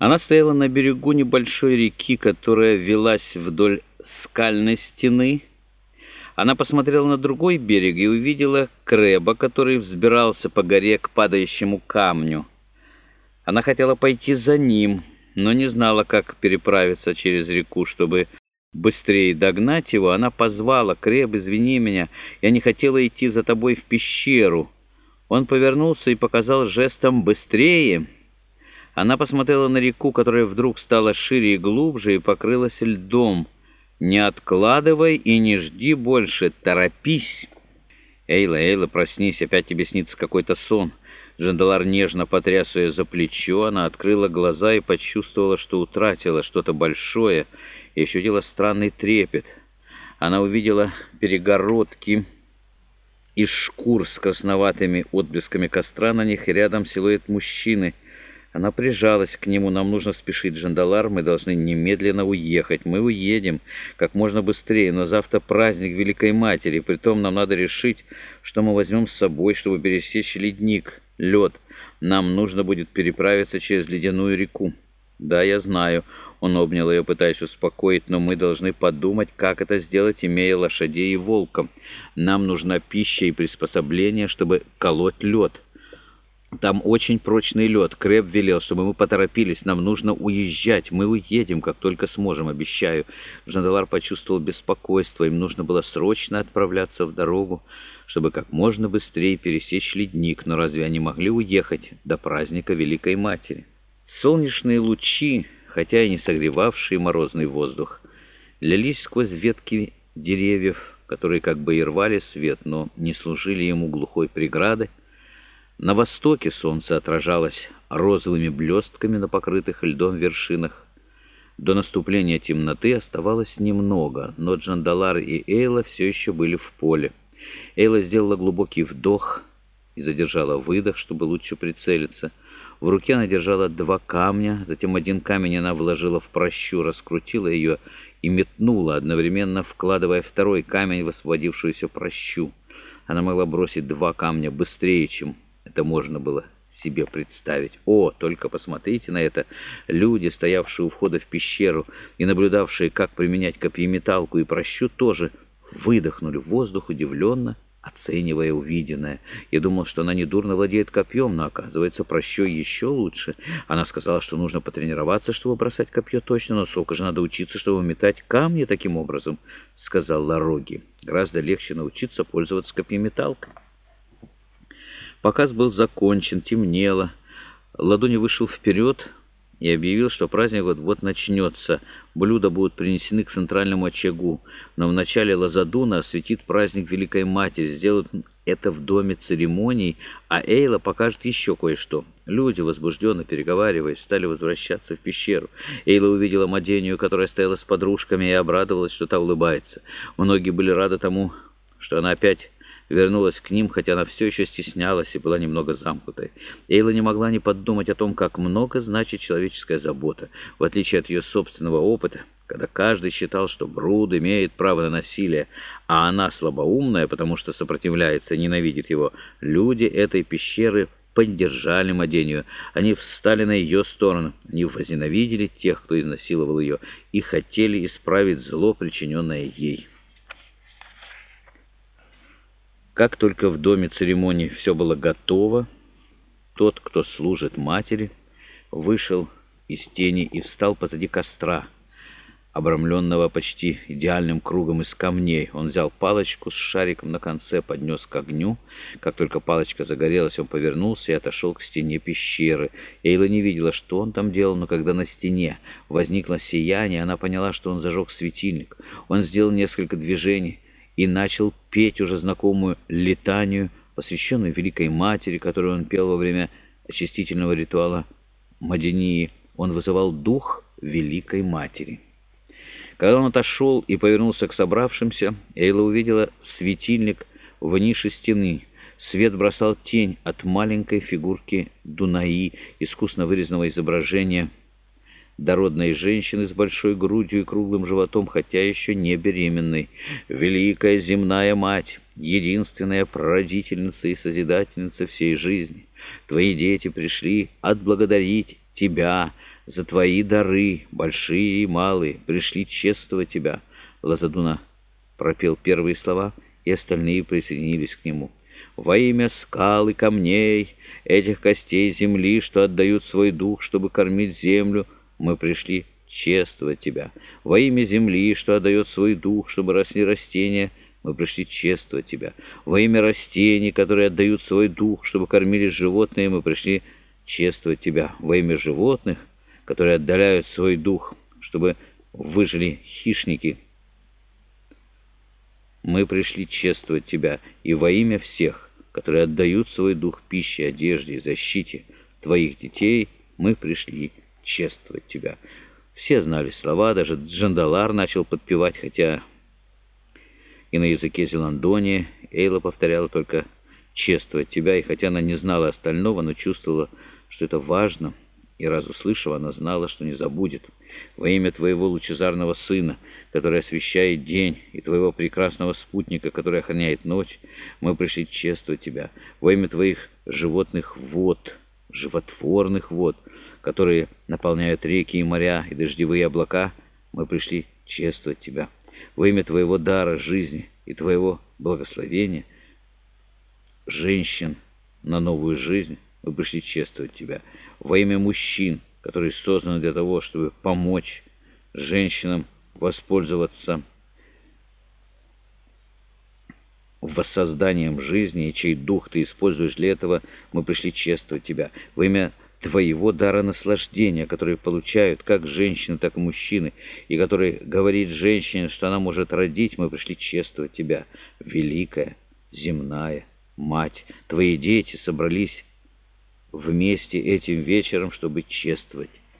Она стояла на берегу небольшой реки, которая велась вдоль скальной стены. Она посмотрела на другой берег и увидела Крэба, который взбирался по горе к падающему камню. Она хотела пойти за ним, но не знала, как переправиться через реку, чтобы быстрее догнать его. Она позвала, «Крэб, извини меня, я не хотела идти за тобой в пещеру». Он повернулся и показал жестом «быстрее». Она посмотрела на реку, которая вдруг стала шире и глубже и покрылась льдом. «Не откладывай и не жди больше, торопись!» «Эйла, Эйла, проснись, опять тебе снится какой-то сон». Джандалар нежно потряс ее за плечо, она открыла глаза и почувствовала, что утратила что-то большое, и ощутила странный трепет. Она увидела перегородки из шкур с красноватыми отблесками костра на них, и рядом силуэт мужчины — она прижалась к нему. «Нам нужно спешить, Джандалар, мы должны немедленно уехать. Мы уедем как можно быстрее, но завтра праздник Великой Матери. Притом нам надо решить, что мы возьмем с собой, чтобы пересечь ледник, лед. Нам нужно будет переправиться через ледяную реку». «Да, я знаю». Он обнял ее, пытаясь успокоить, но мы должны подумать, как это сделать, имея лошадей и волка. Нам нужна пища и приспособление, чтобы колоть лед». Там очень прочный лед. Крэб велел, чтобы мы поторопились. Нам нужно уезжать. Мы уедем, как только сможем, обещаю. Жандалар почувствовал беспокойство. Им нужно было срочно отправляться в дорогу, чтобы как можно быстрее пересечь ледник. Но разве они могли уехать до праздника Великой Матери? Солнечные лучи, хотя и не согревавшие морозный воздух, лились сквозь ветки деревьев, которые как бы и рвали свет, но не служили ему глухой преградой, на востоке солнце отражалось розовыми блестками на покрытых льдом вершинах. До наступления темноты оставалось немного, но Джандалар и Эйла все еще были в поле. Эйла сделала глубокий вдох и задержала выдох, чтобы лучше прицелиться. В руке она держала два камня, затем один камень она вложила в прощу, раскрутила ее и метнула, одновременно вкладывая второй камень в освободившуюся прощу. Она могла бросить два камня быстрее, чем это можно было себе представить. О, только посмотрите на это! Люди, стоявшие у входа в пещеру и наблюдавшие, как применять копьеметалку и прощу, тоже выдохнули в воздух удивленно, оценивая увиденное. Я думал, что она недурно владеет копьем, но, оказывается, прощой еще лучше. Она сказала, что нужно потренироваться, чтобы бросать копье точно, но сколько же надо учиться, чтобы метать камни таким образом, — сказал Лароги. Гораздо легче научиться пользоваться копьеметалкой. Показ был закончен, темнело. Ладони вышел вперед и объявил, что праздник вот-вот начнется. Блюда будут принесены к центральному очагу, но в начале Лазадуна осветит праздник Великой Матери, сделают это в доме церемоний, а Эйла покажет еще кое-что. Люди, возбужденно переговариваясь, стали возвращаться в пещеру. Эйла увидела Мадению, которая стояла с подружками, и обрадовалась, что та улыбается. Многие были рады тому, что она опять вернулась к ним, хотя она все еще стеснялась и была немного замкнутой. Эйла не могла не подумать о том, как много значит человеческая забота, в отличие от ее собственного опыта, когда каждый считал, что Бруд имеет право на насилие, а она слабоумная, потому что сопротивляется ненавидит его. Люди этой пещеры поддержали Мадению. Они встали на ее сторону, они возненавидели тех, кто изнасиловал ее, и хотели исправить зло, причиненное ей. Как только в доме церемонии все было готово, тот, кто служит матери, вышел из тени и встал позади костра, обрамленного почти идеальным кругом из камней. Он взял палочку с шариком на конце, поднес к огню. Как только палочка загорелась, он повернулся и отошел к стене пещеры. Эйла не видела, что он там делал, но когда на стене возникло сияние, она поняла, что он зажег светильник. Он сделал несколько движений, и начал петь уже знакомую летанию, посвященную Великой Матери, которую он пел во время очистительного ритуала Мадении. Он вызывал дух Великой Матери. Когда он отошел и повернулся к собравшимся, Эйла увидела светильник в нише стены. Свет бросал тень от маленькой фигурки Дунаи, искусно вырезанного изображения дородной женщины с большой грудью и круглым животом, хотя еще не беременной. Великая земная мать, единственная прародительница и созидательница всей жизни. Твои дети пришли отблагодарить тебя за твои дары, большие и малые, пришли чествовать тебя». Лазадуна пропел первые слова, и остальные присоединились к нему. «Во имя скал и камней, этих костей земли, что отдают свой дух, чтобы кормить землю, мы пришли чествовать тебя. Во имя земли, что отдает свой дух, чтобы росли растения, мы пришли чествовать тебя. Во имя растений, которые отдают свой дух, чтобы кормили животные, мы пришли чествовать тебя. Во имя животных, которые отдаляют свой дух, чтобы выжили хищники, мы пришли чествовать тебя. И во имя всех, которые отдают свой дух пище, одежде защите твоих детей, мы пришли чествовать тебя. Все знали слова, даже Джандалар начал подпевать, хотя и на языке Зеландония Эйла повторяла только «чествовать тебя», и хотя она не знала остального, но чувствовала, что это важно, и раз услышав, она знала, что не забудет. «Во имя твоего лучезарного сына, который освещает день, и твоего прекрасного спутника, который охраняет ночь, мы пришли чествовать тебя. Во имя твоих животных вод, животворных вод, которые наполняют реки и моря и дождевые облака, мы пришли чествовать тебя. Во имя твоего дара жизни и твоего благословения, женщин на новую жизнь, мы пришли чествовать тебя. Во имя мужчин, которые созданы для того, чтобы помочь женщинам воспользоваться воссозданием жизни, и чей дух ты используешь для этого, мы пришли чествовать тебя. Во имя твоего дара наслаждения, который получают как женщины, так и мужчины, и который говорит женщине, что она может родить, мы пришли чествовать тебя, великая, земная мать. Твои дети собрались вместе этим вечером, чтобы чествовать